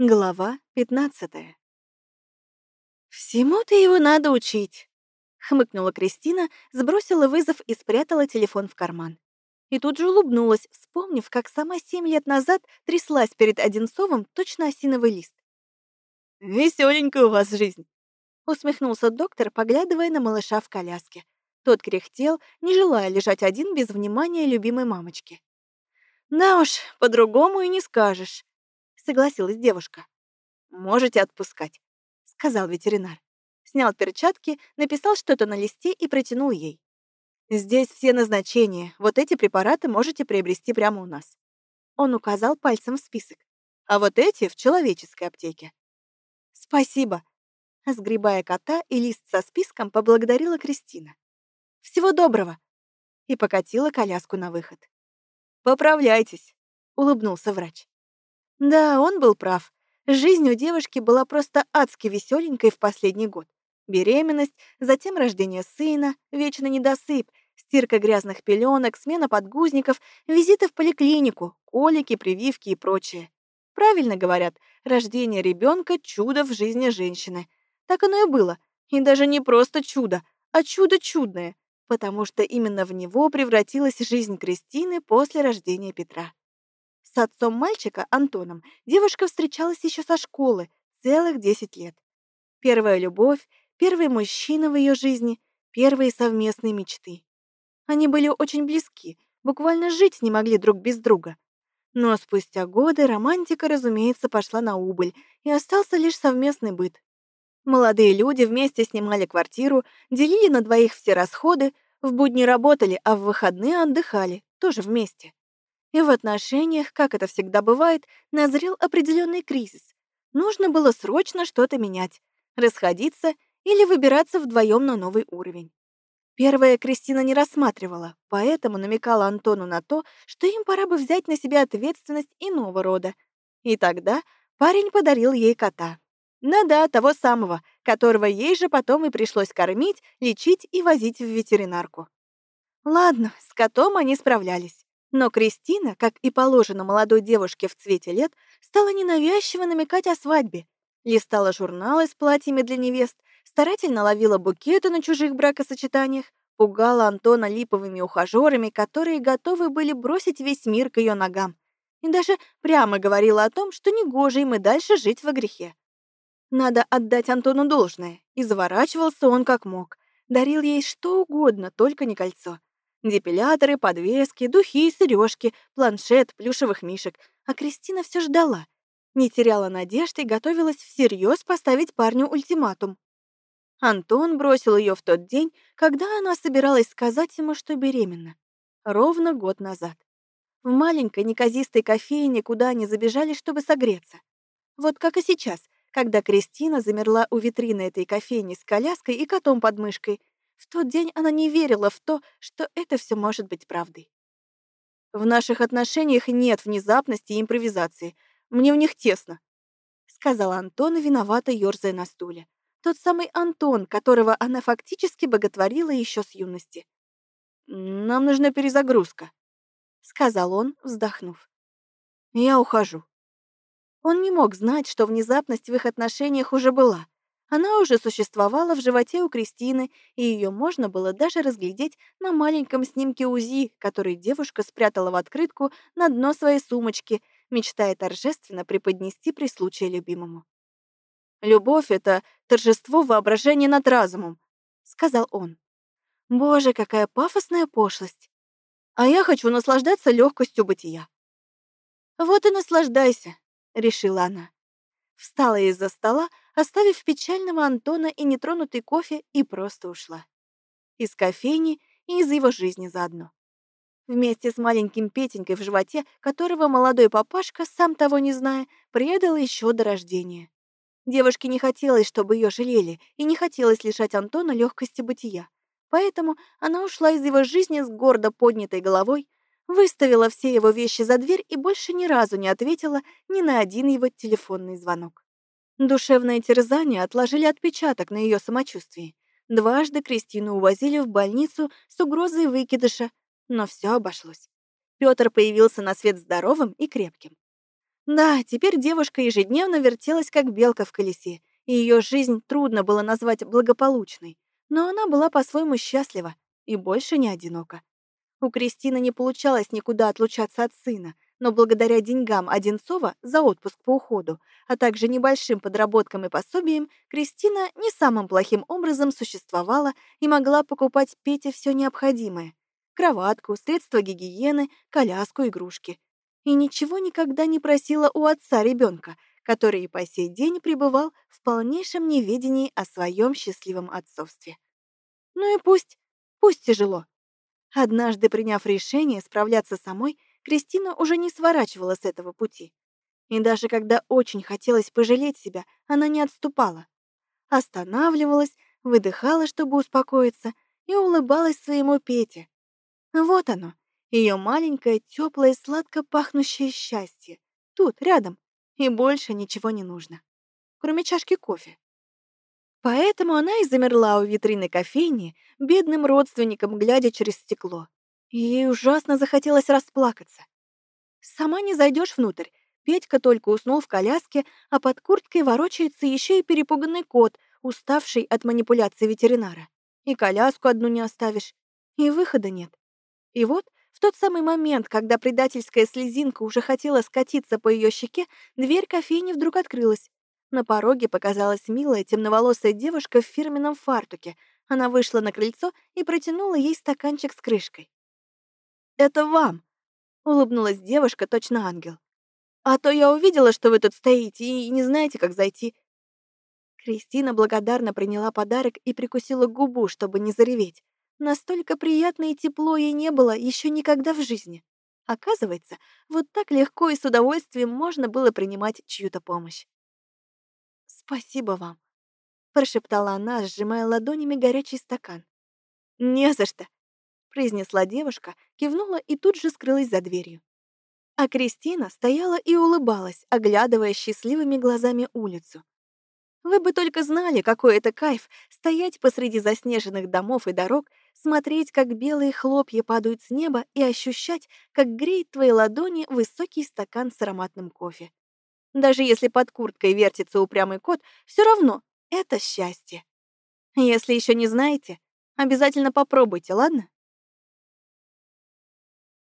Глава 15 «Всему-то его надо учить», — хмыкнула Кристина, сбросила вызов и спрятала телефон в карман. И тут же улыбнулась, вспомнив, как сама семь лет назад тряслась перед Одинцовым точно осиновый лист. «Весёленькая у вас жизнь», — усмехнулся доктор, поглядывая на малыша в коляске. Тот кряхтел, не желая лежать один без внимания любимой мамочки. «Да уж, по-другому и не скажешь», согласилась девушка. «Можете отпускать», — сказал ветеринар. Снял перчатки, написал что-то на листе и протянул ей. «Здесь все назначения. Вот эти препараты можете приобрести прямо у нас». Он указал пальцем в список. «А вот эти в человеческой аптеке». «Спасибо», — сгребая кота и лист со списком, поблагодарила Кристина. «Всего доброго!» и покатила коляску на выход. «Поправляйтесь», — улыбнулся врач. Да, он был прав. Жизнь у девушки была просто адски веселенькой в последний год. Беременность, затем рождение сына, вечный недосып, стирка грязных пеленок, смена подгузников, визиты в поликлинику, колики, прививки и прочее. Правильно говорят, рождение ребенка — чудо в жизни женщины. Так оно и было. И даже не просто чудо, а чудо чудное, потому что именно в него превратилась жизнь Кристины после рождения Петра. С отцом мальчика, Антоном, девушка встречалась еще со школы, целых 10 лет. Первая любовь, первый мужчина в ее жизни, первые совместные мечты. Они были очень близки, буквально жить не могли друг без друга. Но спустя годы романтика, разумеется, пошла на убыль, и остался лишь совместный быт. Молодые люди вместе снимали квартиру, делили на двоих все расходы, в будни работали, а в выходные отдыхали, тоже вместе. И в отношениях, как это всегда бывает, назрел определенный кризис. Нужно было срочно что-то менять, расходиться или выбираться вдвоем на новый уровень. Первое Кристина не рассматривала, поэтому намекала Антону на то, что им пора бы взять на себя ответственность иного рода. И тогда парень подарил ей кота. Да-да, того самого, которого ей же потом и пришлось кормить, лечить и возить в ветеринарку. Ладно, с котом они справлялись. Но Кристина, как и положено молодой девушке в цвете лет, стала ненавязчиво намекать о свадьбе. Листала журналы с платьями для невест, старательно ловила букеты на чужих бракосочетаниях, пугала Антона липовыми ухажерами, которые готовы были бросить весь мир к ее ногам. И даже прямо говорила о том, что негоже им и дальше жить во грехе. Надо отдать Антону должное, и заворачивался он как мог. Дарил ей что угодно, только не кольцо. Депиляторы, подвески, духи, сережки, планшет, плюшевых мишек. А Кристина все ждала. Не теряла надежды и готовилась всерьез поставить парню ультиматум. Антон бросил ее в тот день, когда она собиралась сказать ему, что беременна. Ровно год назад. В маленькой неказистой кофейне, куда они забежали, чтобы согреться. Вот как и сейчас, когда Кристина замерла у витрины этой кофейни с коляской и котом под мышкой, в тот день она не верила в то, что это все может быть правдой. «В наших отношениях нет внезапности и импровизации. Мне в них тесно», — сказала Антон, виновато ёрзая на стуле. Тот самый Антон, которого она фактически боготворила еще с юности. «Нам нужна перезагрузка», — сказал он, вздохнув. «Я ухожу». Он не мог знать, что внезапность в их отношениях уже была — она уже существовала в животе у Кристины, и ее можно было даже разглядеть на маленьком снимке УЗИ, который девушка спрятала в открытку на дно своей сумочки, мечтая торжественно преподнести при случае любимому. «Любовь — это торжество воображения над разумом», — сказал он. «Боже, какая пафосная пошлость! А я хочу наслаждаться легкостью бытия». «Вот и наслаждайся», — решила она. Встала из-за стола, оставив печального Антона и нетронутый кофе, и просто ушла. Из кофейни и из его жизни заодно. Вместе с маленьким Петенькой в животе, которого молодой папашка, сам того не зная, предал еще до рождения. Девушке не хотелось, чтобы ее жалели, и не хотелось лишать Антона легкости бытия. Поэтому она ушла из его жизни с гордо поднятой головой, выставила все его вещи за дверь и больше ни разу не ответила ни на один его телефонный звонок. Душевное терзание отложили отпечаток на ее самочувствии. Дважды Кристину увозили в больницу с угрозой выкидыша, но все обошлось. Петр появился на свет здоровым и крепким. Да, теперь девушка ежедневно вертелась, как белка в колесе, и ее жизнь трудно было назвать благополучной. Но она была по-своему счастлива и больше не одинока. У Кристины не получалось никуда отлучаться от сына, но благодаря деньгам Одинцова за отпуск по уходу, а также небольшим подработкам и пособиям, Кристина не самым плохим образом существовала и могла покупать Пете все необходимое — кроватку, средства гигиены, коляску, игрушки. И ничего никогда не просила у отца ребенка, который и по сей день пребывал в полнейшем неведении о своем счастливом отцовстве. Ну и пусть, пусть тяжело. Однажды приняв решение справляться самой, Кристина уже не сворачивала с этого пути. И даже когда очень хотелось пожалеть себя, она не отступала. Останавливалась, выдыхала, чтобы успокоиться, и улыбалась своему Пете. Вот оно, ее маленькое, теплое, сладко пахнущее счастье. Тут, рядом. И больше ничего не нужно. Кроме чашки кофе. Поэтому она и замерла у витрины кофейни, бедным родственником глядя через стекло. Ей ужасно захотелось расплакаться. Сама не зайдешь внутрь. Петька только уснул в коляске, а под курткой ворочается еще и перепуганный кот, уставший от манипуляции ветеринара. И коляску одну не оставишь, и выхода нет. И вот в тот самый момент, когда предательская слезинка уже хотела скатиться по ее щеке, дверь кофейни вдруг открылась. На пороге показалась милая темноволосая девушка в фирменном фартуке. Она вышла на крыльцо и протянула ей стаканчик с крышкой. «Это вам!» — улыбнулась девушка, точно ангел. «А то я увидела, что вы тут стоите и не знаете, как зайти». Кристина благодарно приняла подарок и прикусила губу, чтобы не зареветь. Настолько приятно и тепло ей не было еще никогда в жизни. Оказывается, вот так легко и с удовольствием можно было принимать чью-то помощь. «Спасибо вам», — прошептала она, сжимая ладонями горячий стакан. «Не за что», — произнесла девушка, кивнула и тут же скрылась за дверью. А Кристина стояла и улыбалась, оглядывая счастливыми глазами улицу. Вы бы только знали, какой это кайф стоять посреди заснеженных домов и дорог, смотреть, как белые хлопья падают с неба и ощущать, как греет твои ладони высокий стакан с ароматным кофе. Даже если под курткой вертится упрямый кот, все равно это счастье. Если еще не знаете, обязательно попробуйте, ладно?